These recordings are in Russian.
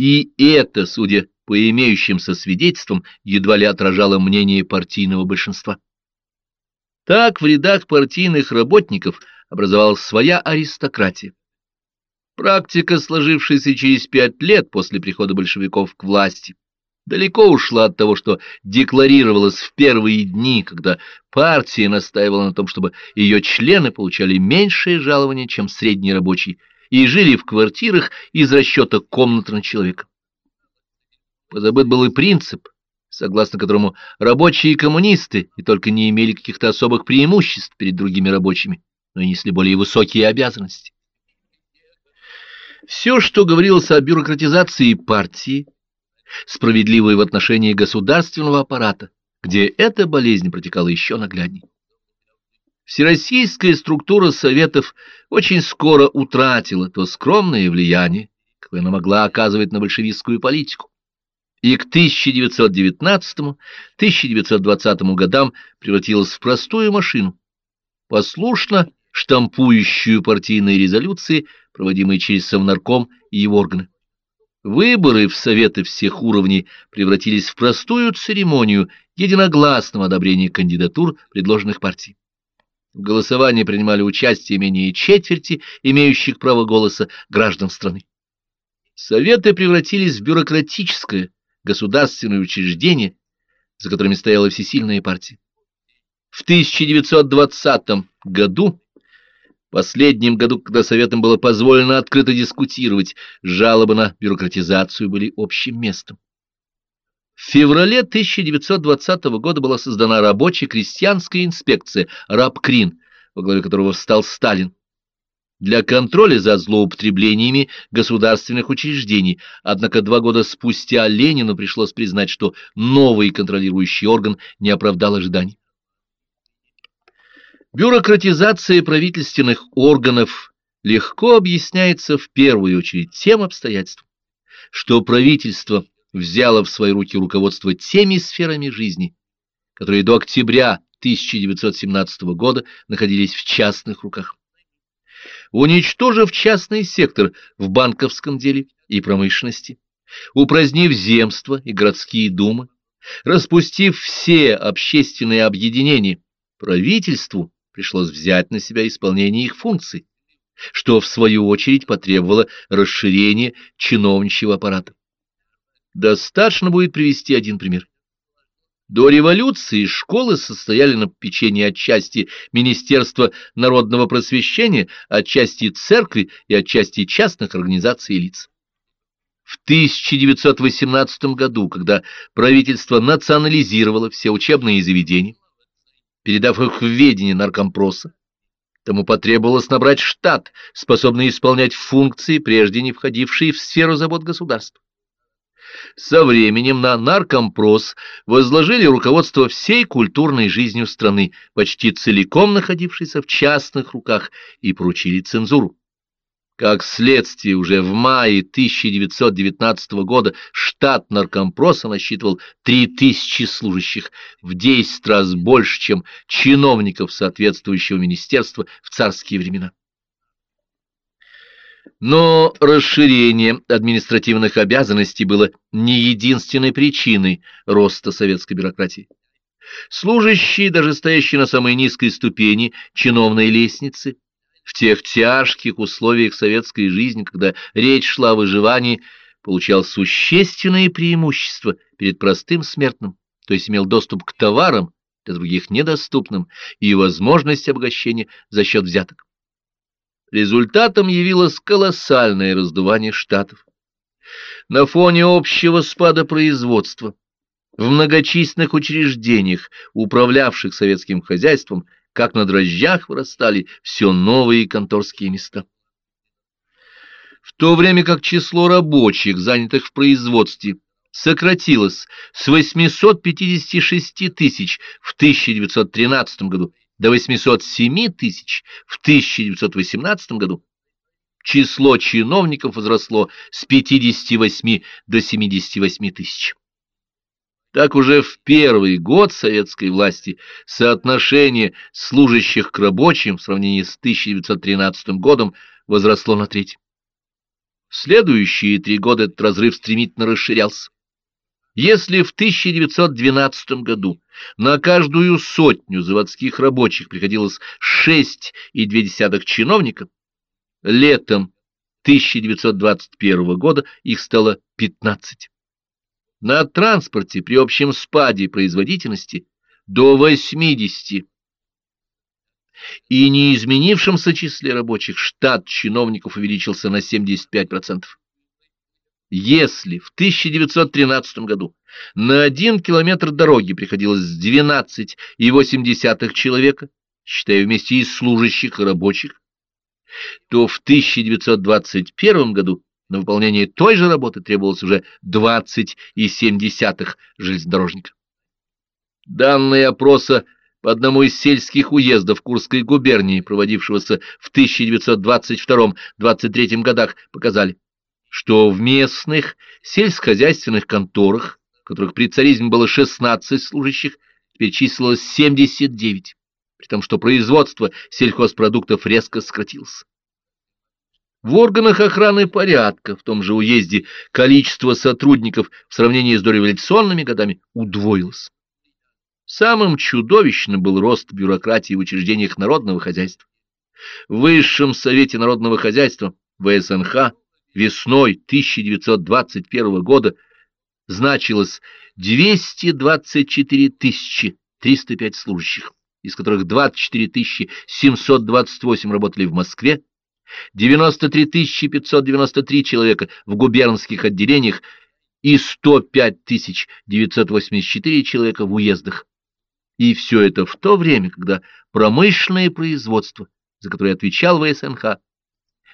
И это, судя по имеющимся свидетельствам, едва ли отражало мнение партийного большинства. Так в рядах партийных работников образовалась своя аристократия. Практика, сложившаяся через пять лет после прихода большевиков к власти, далеко ушла от того, что декларировалось в первые дни, когда партия настаивала на том, чтобы ее члены получали меньшее жалование, чем средний рабочий, и жили в квартирах из расчета комнаты на человека. Позабыт был и принцип, согласно которому рабочие и коммунисты не только не имели каких-то особых преимуществ перед другими рабочими, но и несли более высокие обязанности. Все, что говорилось о бюрократизации партии, справедливое в отношении государственного аппарата, где эта болезнь протекала еще наглядней. Всероссийская структура советов очень скоро утратила то скромное влияние, какое она могла оказывать на большевистскую политику, и к 1919-1920 годам превратилась в простую машину, послушно штампующую партийные резолюции, проводимые через Совнарком и его органы. Выборы в Советы всех уровней превратились в простую церемонию единогласного одобрения кандидатур, предложенных партий. В голосовании принимали участие менее четверти имеющих право голоса граждан страны. Советы превратились в бюрократическое государственное учреждение, за которыми стояла всесильная партия. В 1920 году последнем году, когда Советам было позволено открыто дискутировать, жалобы на бюрократизацию были общим местом. В феврале 1920 года была создана рабочая крестьянская инспекция «Рабкрин», во главе которого встал Сталин, для контроля за злоупотреблениями государственных учреждений, однако два года спустя Ленину пришлось признать, что новый контролирующий орган не оправдал ожиданий. Бюрократизация правительственных органов легко объясняется в первую очередь тем обстоятельством, что правительство взяло в свои руки руководство теми сферами жизни, которые до октября 1917 года находились в частных руках. Уничтожив частный сектор в банковском деле и промышленности, упразднив земства и городские думы, распустив все общественные объединения, правительству пришлось взять на себя исполнение их функций, что в свою очередь потребовало расширения чиновничьего аппарата. Достаточно будет привести один пример. До революции школы состояли на попечении отчасти Министерства народного просвещения, отчасти церкви и отчасти частных организаций и лиц. В 1918 году, когда правительство национализировало все учебные заведения, передав их в ведение наркомпроса. Тому потребовалось набрать штат, способный исполнять функции, прежде не входившие в сферу забот государства. Со временем на наркомпрос возложили руководство всей культурной жизнью страны, почти целиком находившейся в частных руках, и поручили цензуру. Как следствие, уже в мае 1919 года штат наркомпроса насчитывал 3000 служащих, в 10 раз больше, чем чиновников соответствующего министерства в царские времена. Но расширение административных обязанностей было не единственной причиной роста советской бюрократии. Служащие, даже стоящие на самой низкой ступени чиновной лестницы, в тех тяжких условиях советской жизни, когда речь шла о выживании, получал существенные преимущества перед простым смертным, то есть имел доступ к товарам, для других недоступным, и возможность обогащения за счет взяток. Результатом явилось колоссальное раздувание штатов. На фоне общего спада производства в многочисленных учреждениях, управлявших советским хозяйством, как на дрожжах вырастали все новые конторские места. В то время как число рабочих, занятых в производстве, сократилось с 856 тысяч в 1913 году до 807 тысяч в 1918 году, число чиновников возросло с 58 до 78 тысяч. Так уже в первый год советской власти соотношение служащих к рабочим в сравнении с 1913 годом возросло на треть. В следующие три года этот разрыв стремительно расширялся. Если в 1912 году на каждую сотню заводских рабочих приходилось 6,2 чиновника, летом 1921 года их стало 15. На транспорте при общем спаде производительности до 80 и неизменившемся числе рабочих штат чиновников увеличился на 75%. Если в 1913 году на один километр дороги приходилось 12,8 человека, считая вместе и служащих, и рабочих, то в 1921 году на выполнение той же работы требовалось уже 20,7 железнодорожника. Данные опроса по одному из сельских уездов Курской губернии, проводившегося в 1922-23 годах, показали, что в местных сельскохозяйственных конторах, которых при царизме было 16 служащих, теперь числилось 79, при том, что производство сельхозпродуктов резко сократилось. В органах охраны порядка в том же уезде количество сотрудников в сравнении с дореволюционными годами удвоилось. Самым чудовищным был рост бюрократии в учреждениях народного хозяйства. В Высшем Совете народного хозяйства ВСНХ весной 1921 года значилось 224 305 служащих, из которых 24 728 работали в Москве, 93 593 человека в губернских отделениях и 105 984 человека в уездах. И все это в то время, когда промышленное производство, за которое отвечал ВСНХ,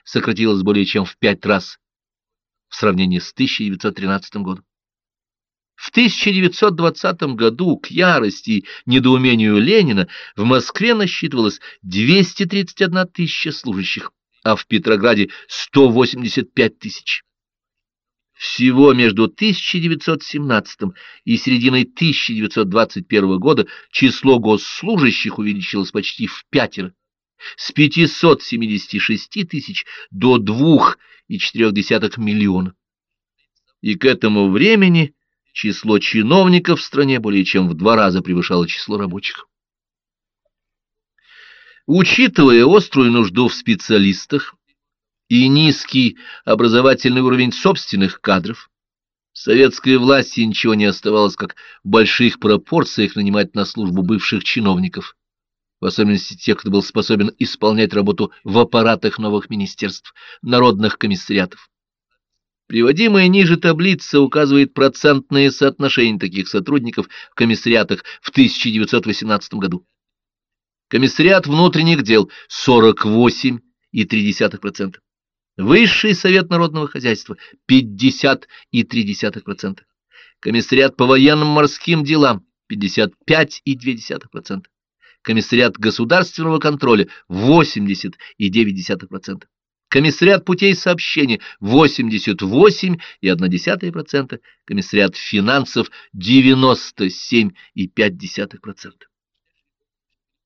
сократилось более чем в пять раз в сравнении с 1913 годом. В 1920 году к ярости и недоумению Ленина в Москве насчитывалось 231 тысяча служащих, а в Петрограде 185 тысяч. Всего между 1917 и серединой 1921 года число госслужащих увеличилось почти в пятеро, с 576 тысяч до 2,4 миллиона. И к этому времени число чиновников в стране более чем в два раза превышало число рабочих. Учитывая острую нужду в специалистах, и низкий образовательный уровень собственных кадров, советской власти ничего не оставалось, как в больших пропорциях нанимать на службу бывших чиновников, в особенности тех, кто был способен исполнять работу в аппаратах новых министерств, народных комиссариатов. Приводимая ниже таблица указывает процентные соотношения таких сотрудников в комиссариатах в 1918 году. Комиссариат внутренних дел 48,3%. Высший совет народного хозяйства 50,3%. Комиссариат по военным морским делам 55,2%. Комиссариат государственного контроля 80,9%. Комиссариат путей сообщения 88,1%. Комиссариат финансов 97,5%.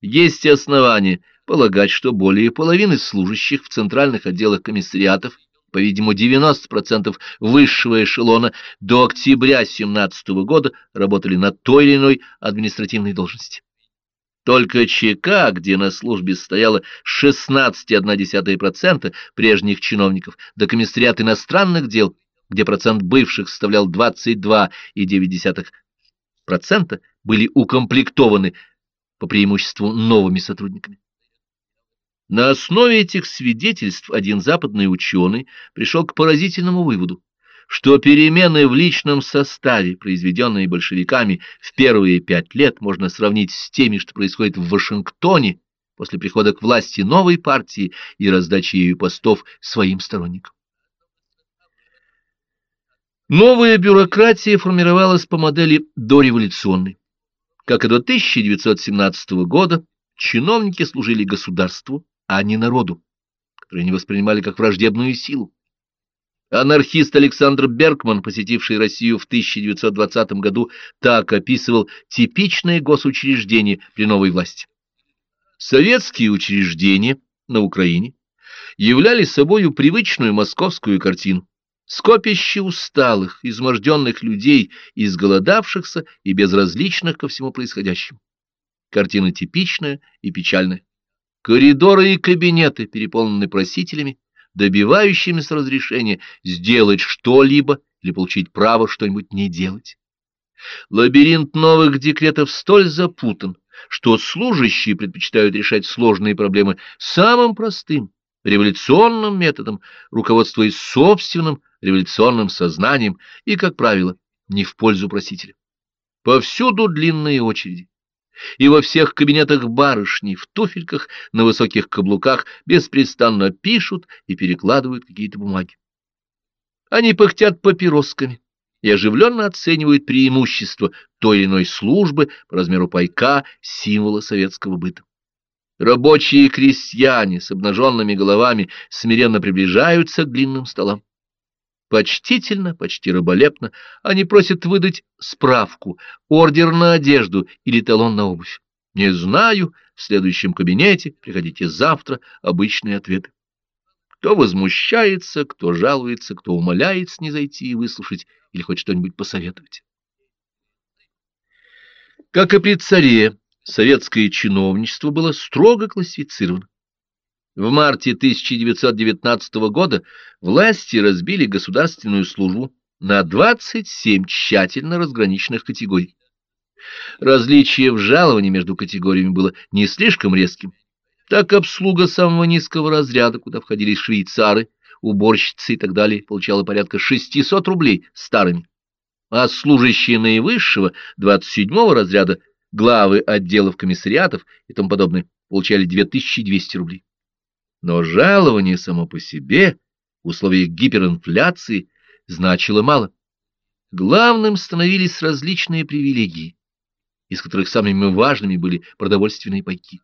Есть основания полагать, что более половины служащих в центральных отделах комиссариатов, по-видимому 90% высшего эшелона, до октября 17 года работали на той или иной административной должности. Только ЧК, где на службе стояло 16,1% прежних чиновников, до комиссариат иностранных дел, где процент бывших составлял 22,9%, были укомплектованы по преимуществу новыми сотрудниками. На основе этих свидетельств один западный ученый пришел к поразительному выводу, что перемены в личном составе, произведенные большевиками в первые пять лет, можно сравнить с теми, что происходит в Вашингтоне после прихода к власти новой партии и раздачи ею постов своим сторонникам. Новая бюрократия формировалась по модели дореволюционной. Как и до 1917 года, чиновники служили государству, а не народу, который они воспринимали как враждебную силу. Анархист Александр Бергман, посетивший Россию в 1920 году, так описывал типичные госучреждения при новой власти. Советские учреждения на Украине являли собою привычную московскую картину. Скопище усталых, изможденных людей, изголодавшихся и безразличных ко всему происходящему. Картина типичная и печальная. Коридоры и кабинеты переполнены просителями, добивающимися разрешения сделать что-либо или получить право что-нибудь не делать. Лабиринт новых декретов столь запутан, что служащие предпочитают решать сложные проблемы самым простым, революционным методом, руководствуясь собственным революционным сознанием и, как правило, не в пользу просителя. Повсюду длинные очереди. И во всех кабинетах барышни, в туфельках, на высоких каблуках беспрестанно пишут и перекладывают какие-то бумаги. Они пыхтят папиросками и оживленно оценивают преимущества той или иной службы по размеру пайка, символа советского быта. Рабочие и крестьяне с обнаженными головами смиренно приближаются к длинным столам. Почтительно, почти раболепно они просят выдать справку, ордер на одежду или талон на обувь. Не знаю, в следующем кабинете, приходите завтра, обычные ответы. Кто возмущается, кто жалуется, кто умоляет снизойти и выслушать или хоть что-нибудь посоветовать. Как и при царе, советское чиновничество было строго классифицировано. В марте 1919 года власти разбили государственную службу на 27 тщательно разграниченных категорий. Различие в жаловании между категориями было не слишком резким. Так обслуга самого низкого разряда, куда входили швейцары, уборщицы и так далее, получала порядка 600 рублей старыми, а служащие наивысшего 27-го разряда главы отделов комиссариатов и тому подобное получали 2200 рублей. Но жалование само по себе в условиях гиперинфляции значило мало. Главным становились различные привилегии, из которых самыми важными были продовольственные пайки.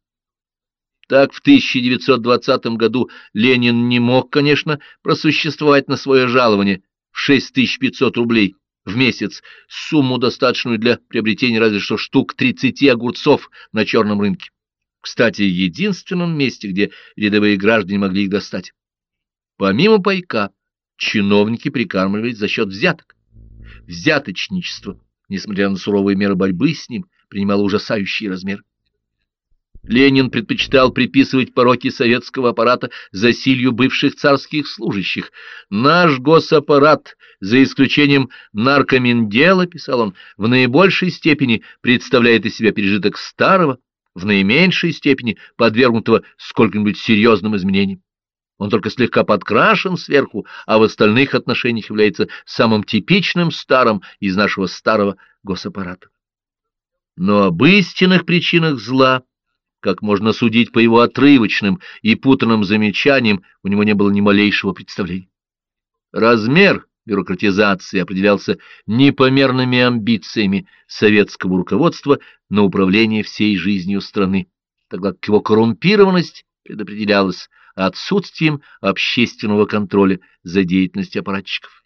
Так в 1920 году Ленин не мог, конечно, просуществовать на свое жалование в 6500 рублей в месяц, сумму достаточную для приобретения разве что штук 30 огурцов на черном рынке. Кстати, единственном месте, где рядовые граждане могли их достать. Помимо пайка, чиновники прикармливались за счет взяток. Взяточничество, несмотря на суровые меры борьбы с ним, принимало ужасающий размер. Ленин предпочитал приписывать пороки советского аппарата засилью бывших царских служащих. «Наш госаппарат, за исключением наркомендела, — писал он, — в наибольшей степени представляет из себя пережиток старого, в наименьшей степени подвергнутого сколько-нибудь серьезным изменениям. Он только слегка подкрашен сверху, а в остальных отношениях является самым типичным старым из нашего старого госаппарата. Но об истинных причинах зла, как можно судить по его отрывочным и путанным замечаниям, у него не было ни малейшего представления. Размер бюрократизации определялся непомерными амбициями советского руководства на управление всей жизнью страны, тогда как его коррумпированность предопределялась отсутствием общественного контроля за деятельностью аппаратчиков.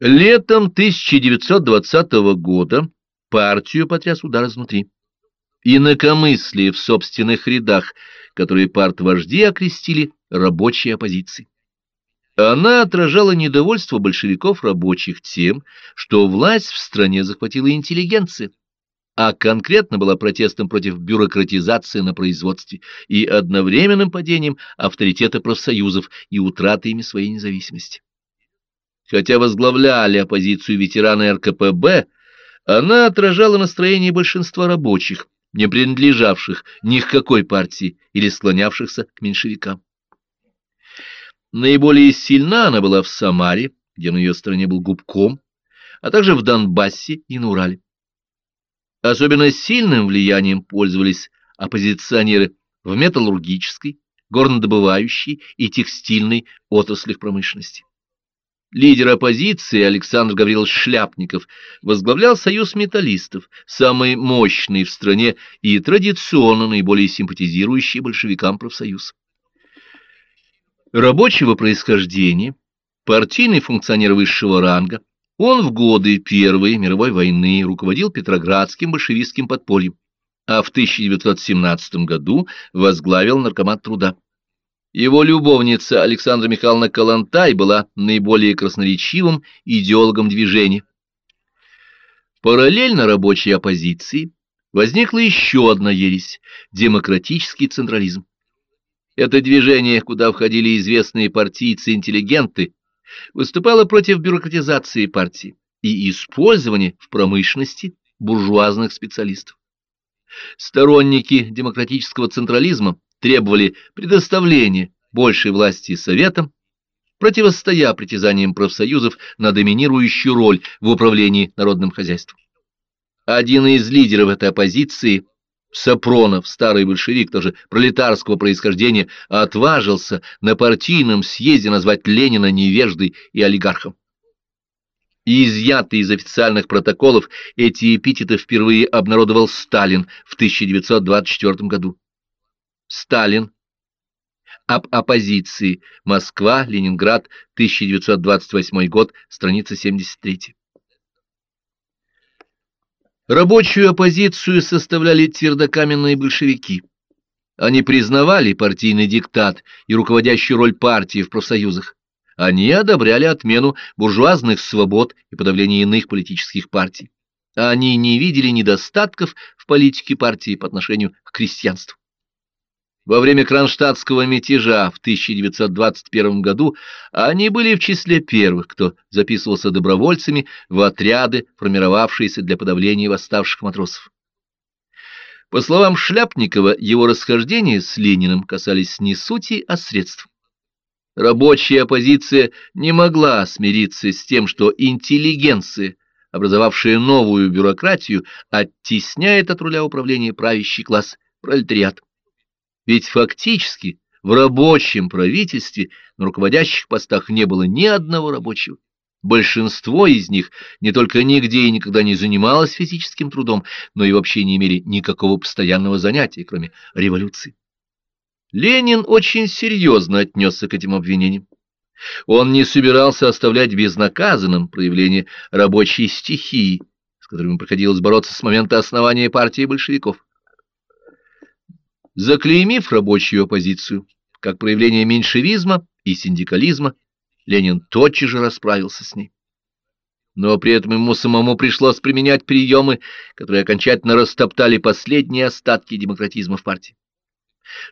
Летом 1920 года партию потряс удар изнутри. Инакомыслие в собственных рядах, которые партвожди окрестили рабочей оппозицией. Она отражала недовольство большевиков рабочих тем, что власть в стране захватила интеллигенция, а конкретно была протестом против бюрократизации на производстве и одновременным падением авторитета профсоюзов и утратой ими своей независимости. Хотя возглавляли оппозицию ветераны РКПБ, она отражала настроение большинства рабочих, не принадлежавших ни к какой партии или склонявшихся к меньшевикам. Наиболее сильна она была в Самаре, где на ее стороне был губком, а также в Донбассе и на Урале. Особенно сильным влиянием пользовались оппозиционеры в металлургической, горнодобывающей и текстильной отраслях промышленности. Лидер оппозиции Александр Гаврилович Шляпников возглавлял союз металлистов, самый мощный в стране и традиционно наиболее симпатизирующий большевикам профсоюз. Рабочего происхождения, партийный функционер высшего ранга, он в годы Первой мировой войны руководил Петроградским большевистским подпольем, а в 1917 году возглавил наркомат труда. Его любовница Александра Михайловна Калантай была наиболее красноречивым идеологом движения. Параллельно рабочей оппозиции возникла еще одна ересь – демократический централизм. Это движение, куда входили известные партийцы-интеллигенты, выступало против бюрократизации партии и использования в промышленности буржуазных специалистов. Сторонники демократического централизма требовали предоставления большей власти советам, противостоя притязаниям профсоюзов на доминирующую роль в управлении народным хозяйством. Один из лидеров этой оппозиции, Сапронов, старый большевик, тоже пролетарского происхождения, отважился на партийном съезде назвать Ленина невеждой и олигархом. И изъятые из официальных протоколов эти эпитеты впервые обнародовал Сталин в 1924 году. Сталин. Об оппозиции. Москва, Ленинград, 1928 год, страница 73. Рабочую оппозицию составляли твердокаменные большевики. Они признавали партийный диктат и руководящую роль партии в профсоюзах. Они одобряли отмену буржуазных свобод и подавление иных политических партий. Они не видели недостатков в политике партии по отношению к крестьянству. Во время кронштадтского мятежа в 1921 году они были в числе первых, кто записывался добровольцами в отряды, формировавшиеся для подавления восставших матросов. По словам Шляпникова, его расхождения с Лениным касались не сути, а средств. Рабочая оппозиция не могла смириться с тем, что интеллигенция, образовавшая новую бюрократию, оттесняет от руля управления правящий класс, пролетариат. Ведь фактически в рабочем правительстве на руководящих постах не было ни одного рабочего. Большинство из них не только нигде и никогда не занималось физическим трудом, но и вообще не имели никакого постоянного занятия, кроме революции. Ленин очень серьезно отнесся к этим обвинениям. Он не собирался оставлять безнаказанным проявление рабочей стихии, с которыми приходилось бороться с момента основания партии большевиков. Заклеймив рабочую оппозицию как проявление меньшевизма и синдикализма, Ленин тотчас же расправился с ней. Но при этом ему самому пришлось применять приемы, которые окончательно растоптали последние остатки демократизма в партии.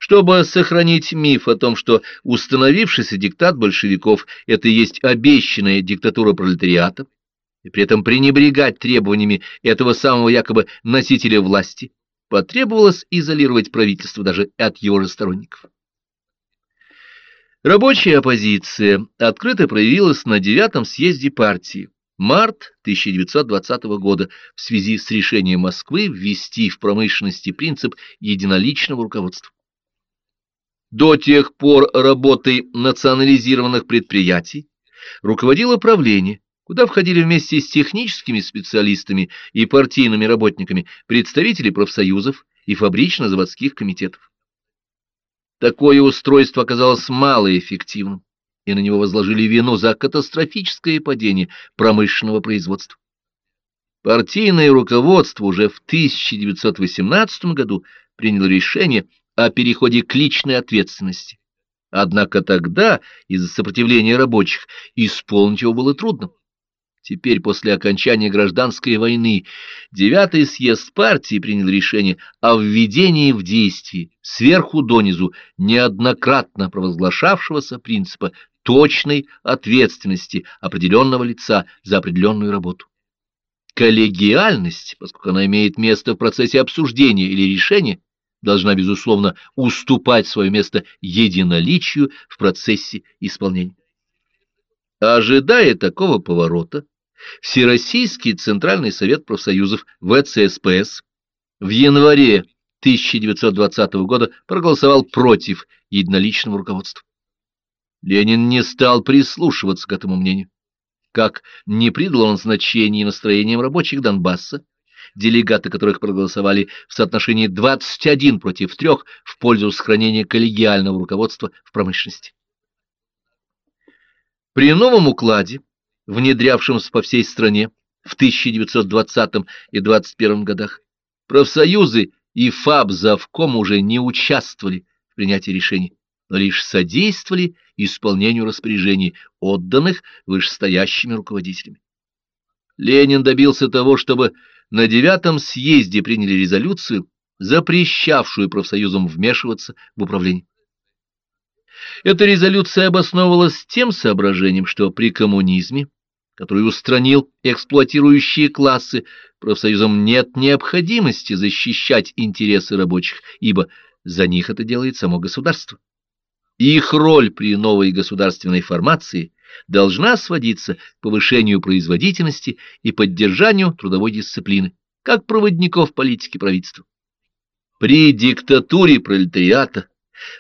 Чтобы сохранить миф о том, что установившийся диктат большевиков – это и есть обещанная диктатура пролетариата, и при этом пренебрегать требованиями этого самого якобы носителя власти, потребовалось изолировать правительство даже от его же сторонников. Рабочая оппозиция открыто проявилась на девятом съезде партии, март 1920 года, в связи с решением Москвы ввести в промышленности принцип единоличного руководства. До тех пор работой национализированных предприятий руководило правление, куда входили вместе с техническими специалистами и партийными работниками представители профсоюзов и фабрично-заводских комитетов. Такое устройство оказалось малоэффективным, и на него возложили вину за катастрофическое падение промышленного производства. Партийное руководство уже в 1918 году приняло решение о переходе к личной ответственности. Однако тогда, из-за сопротивления рабочих, исполнить его было трудно. Теперь, после окончания гражданской войны, девятый съезд партии принял решение о введении в действие сверху донизу неоднократно провозглашавшегося принципа точной ответственности определенного лица за определенную работу. Коллегиальность, поскольку она имеет место в процессе обсуждения или решения, должна, безусловно, уступать свое место единоличию в процессе исполнения. Ожидая такого поворота, Всероссийский Центральный Совет профсоюзов ВЦСПС в январе 1920 года проголосовал против единоличного руководства. Ленин не стал прислушиваться к этому мнению. Как не придал он значения настроениям рабочих Донбасса, делегаты которых проголосовали в соотношении 21 против 3 в пользу сохранения коллегиального руководства в промышленности. При новом укладе внедрявшемся по всей стране в 1920 и 21 годах, профсоюзы и ФАБ Завком уже не участвовали в принятии решений. но лишь содействовали исполнению распоряжений, отданных вышестоящими руководителями. Ленин добился того, чтобы на девятом съезде приняли резолюцию, запрещавшую профсоюзам вмешиваться в управление. Эта резолюция обосновывалась тем соображением, что при коммунизме, который устранил эксплуатирующие классы, профсоюзам нет необходимости защищать интересы рабочих, ибо за них это делает само государство. Их роль при новой государственной формации должна сводиться к повышению производительности и поддержанию трудовой дисциплины, как проводников политики правительства. При диктатуре пролетариата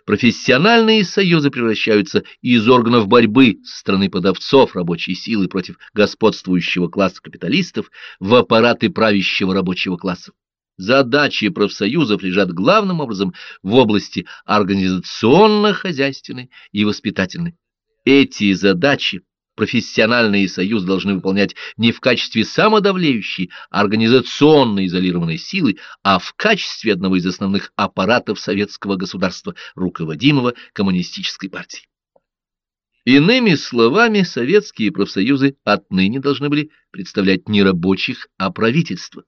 профессиональные союзы превращаются из органов борьбы со стороны подавцов рабочей силы против господствующего класса капиталистов в аппараты правящего рабочего класса. Задачи профсоюзов лежат главным образом в области организационно-хозяйственной и воспитательной. Эти задачи профессиональные союзы должны выполнять не в качестве самодавлеющей, организационно изолированной силы, а в качестве одного из основных аппаратов советского государства, руководимого коммунистической партией. Иными словами, советские профсоюзы отныне должны были представлять не рабочих, а правительство.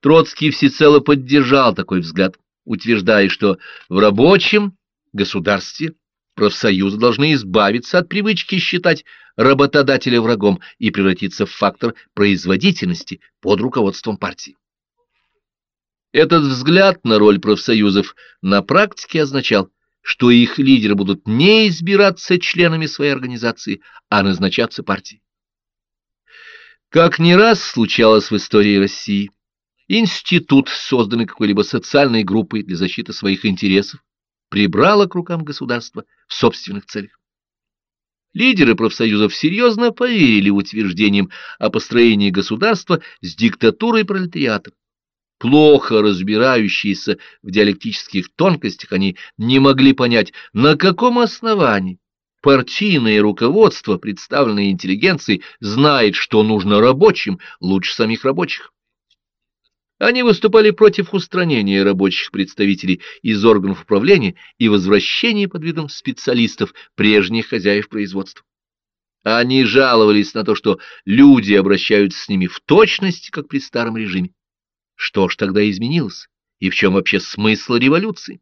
Троцкий всецело поддержал такой взгляд, утверждая, что в рабочем государстве профсоюзы должны избавиться от привычки считать работодателя врагом и превратиться в фактор производительности под руководством партии. Этот взгляд на роль профсоюзов на практике означал, что их лидеры будут не избираться членами своей организации, а назначаться партией. Как не раз случалось в истории России, институт, созданный какой-либо социальной группой для защиты своих интересов, прибрало к рукам государства в собственных целях. Лидеры профсоюзов серьезно поверили утверждениям о построении государства с диктатурой пролетариата. Плохо разбирающиеся в диалектических тонкостях, они не могли понять, на каком основании партийное руководство, представленное интеллигенцией, знает, что нужно рабочим лучше самих рабочих. Они выступали против устранения рабочих представителей из органов управления и возвращения под видом специалистов прежних хозяев производства. Они жаловались на то, что люди обращаются с ними в точности, как при старом режиме. Что ж тогда изменилось? И в чем вообще смысл революции?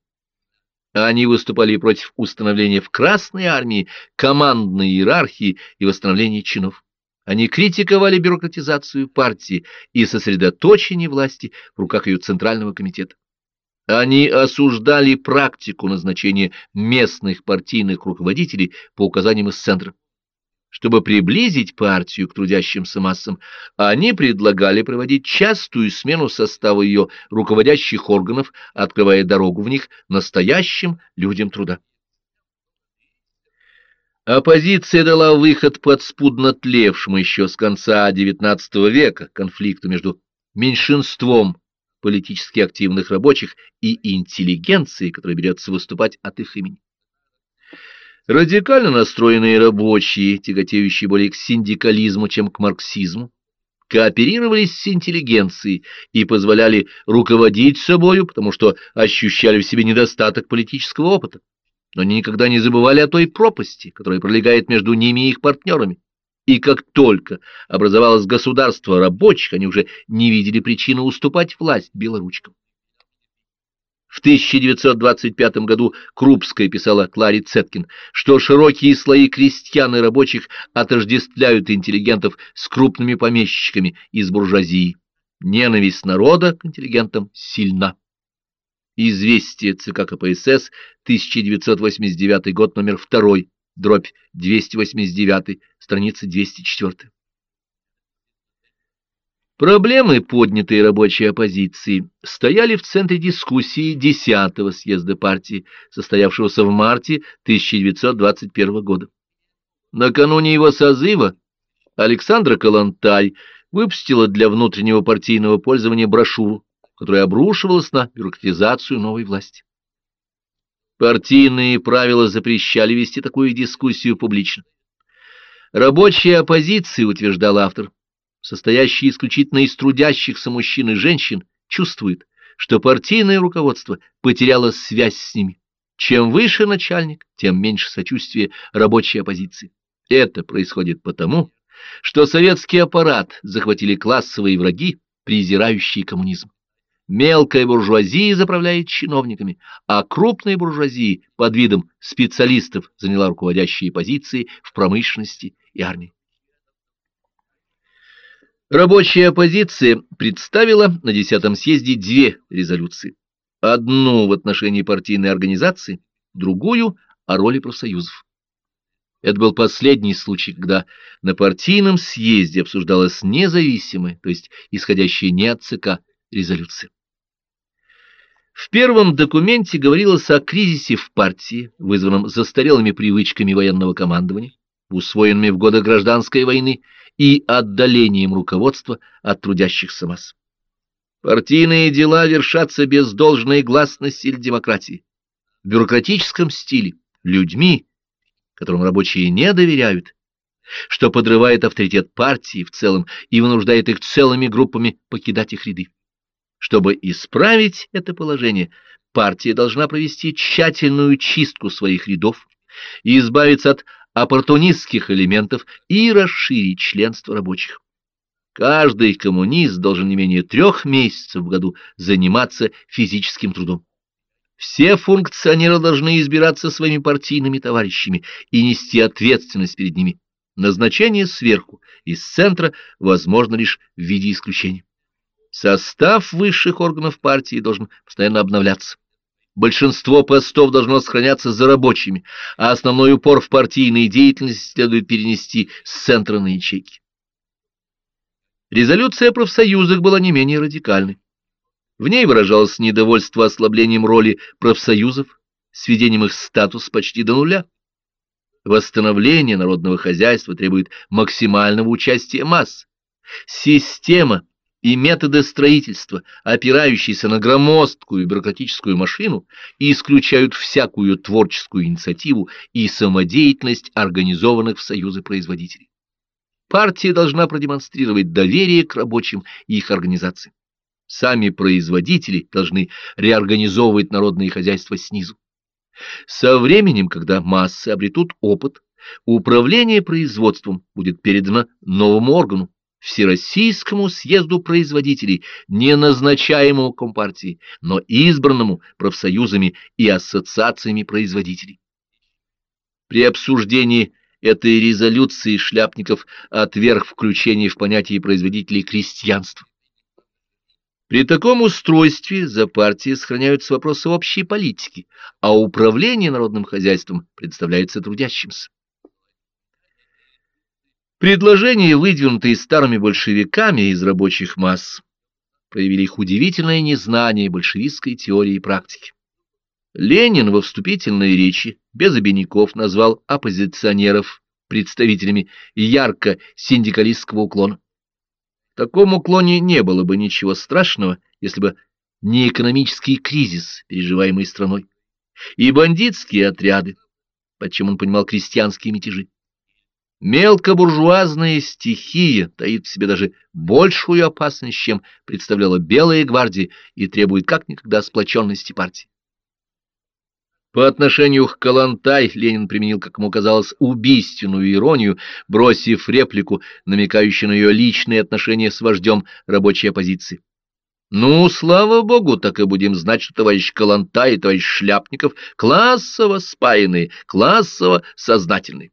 Они выступали против установления в Красной армии командной иерархии и восстановления чинов. Они критиковали бюрократизацию партии и сосредоточение власти в руках ее Центрального комитета. Они осуждали практику назначения местных партийных руководителей по указаниям из центра. Чтобы приблизить партию к трудящимся массам, они предлагали проводить частую смену состава ее руководящих органов, открывая дорогу в них настоящим людям труда. Оппозиция дала выход подспудно тлевшему еще с конца XIX века конфликту между меньшинством политически активных рабочих и интеллигенцией, которая берется выступать от их имени. Радикально настроенные рабочие, тяготеющие более к синдикализму, чем к марксизму, кооперировались с интеллигенцией и позволяли руководить собою, потому что ощущали в себе недостаток политического опыта но они никогда не забывали о той пропасти, которая пролегает между ними и их партнерами. И как только образовалось государство рабочих, они уже не видели причины уступать власть белоручкам. В 1925 году Крупская писала Кларе Цеткин, что широкие слои крестьян и рабочих отождествляют интеллигентов с крупными помещиками из буржуазии. Ненависть народа к интеллигентам сильна. Известие ЦК КПСС, 1989 год, номер 2, дробь 289, страница 204. Проблемы, поднятые рабочей оппозицией, стояли в центре дискуссии 10-го съезда партии, состоявшегося в марте 1921 года. Накануне его созыва Александра Калантай выпустила для внутреннего партийного пользования брошюру которая обрушивалась на бюрократизацию новой власти. Партийные правила запрещали вести такую дискуссию публично. Рабочая оппозиция, утверждал автор, состоящая исключительно из трудящихся мужчин и женщин, чувствует, что партийное руководство потеряло связь с ними Чем выше начальник, тем меньше сочувствия рабочей оппозиции. Это происходит потому, что советский аппарат захватили классовые враги, презирающие коммунизм. Мелкая буржуазия заправляет чиновниками, а крупная буржуазия под видом специалистов заняла руководящие позиции в промышленности и армии. Рабочая оппозиция представила на 10-м съезде две резолюции. Одну в отношении партийной организации, другую о роли профсоюзов. Это был последний случай, когда на партийном съезде обсуждалась независимая, то есть исходящая не от ЦК, резолюция. В первом документе говорилось о кризисе в партии, вызванном застарелыми привычками военного командования, усвоенными в годы гражданской войны, и отдалением руководства от трудящихся масс. Партийные дела вершатся без должной гласности или демократии, в бюрократическом стиле, людьми, которым рабочие не доверяют, что подрывает авторитет партии в целом и вынуждает их целыми группами покидать их ряды. Чтобы исправить это положение, партия должна провести тщательную чистку своих рядов и избавиться от оппортунистских элементов и расширить членство рабочих. Каждый коммунист должен не менее трех месяцев в году заниматься физическим трудом. Все функционеры должны избираться своими партийными товарищами и нести ответственность перед ними. Назначение сверху, из центра, возможно лишь в виде исключения. Состав высших органов партии должен постоянно обновляться. Большинство постов должно сохраняться за рабочими, а основной упор в партийной деятельности следует перенести с центра на ячейки. Резолюция о профсоюзах была не менее радикальной. В ней выражалось недовольство ослаблением роли профсоюзов, сведением их статус почти до нуля. Восстановление народного хозяйства требует максимального участия масс. Система и методы строительства, опирающиеся на громоздкую бюрократическую машину, исключают всякую творческую инициативу и самодеятельность организованных в союзы производителей. Партия должна продемонстрировать доверие к рабочим и их организациям. Сами производители должны реорганизовывать народные хозяйства снизу. Со временем, когда массы обретут опыт, управление производством будет передано новому органу, Всероссийскому съезду производителей, не назначаемому Компартией, но избранному профсоюзами и ассоциациями производителей. При обсуждении этой резолюции Шляпников отверг включение в понятие производителей крестьянства. При таком устройстве за партией сохраняются вопросы общей политики, а управление народным хозяйством представляется трудящимся. Предложения, выдвинутые старыми большевиками из рабочих масс, проявили их удивительное незнание большевистской теории и практики. Ленин во вступительной речи без обиняков назвал оппозиционеров представителями ярко-синдикалистского уклона. В таком уклоне не было бы ничего страшного, если бы не экономический кризис, переживаемый страной, и бандитские отряды, под чем он понимал крестьянские мятежи. Мелкобуржуазная стихия таит в себе даже большую опасность, чем представляла Белая гвардия и требует как никогда сплоченности партии. По отношению к Калантай Ленин применил, как ему казалось, убийственную иронию, бросив реплику, намекающую на ее личные отношения с вождем рабочей оппозиции. Ну, слава богу, так и будем знать, что товарищ Калантай и товарищ Шляпников классово спаянные, классово сознательные.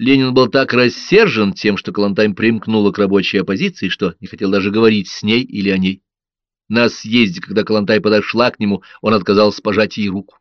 Ленин был так рассержен тем, что Калантайм примкнула к рабочей оппозиции, что не хотел даже говорить с ней или о ней. На съезде, когда Калантай подошла к нему, он отказался пожать ей руку.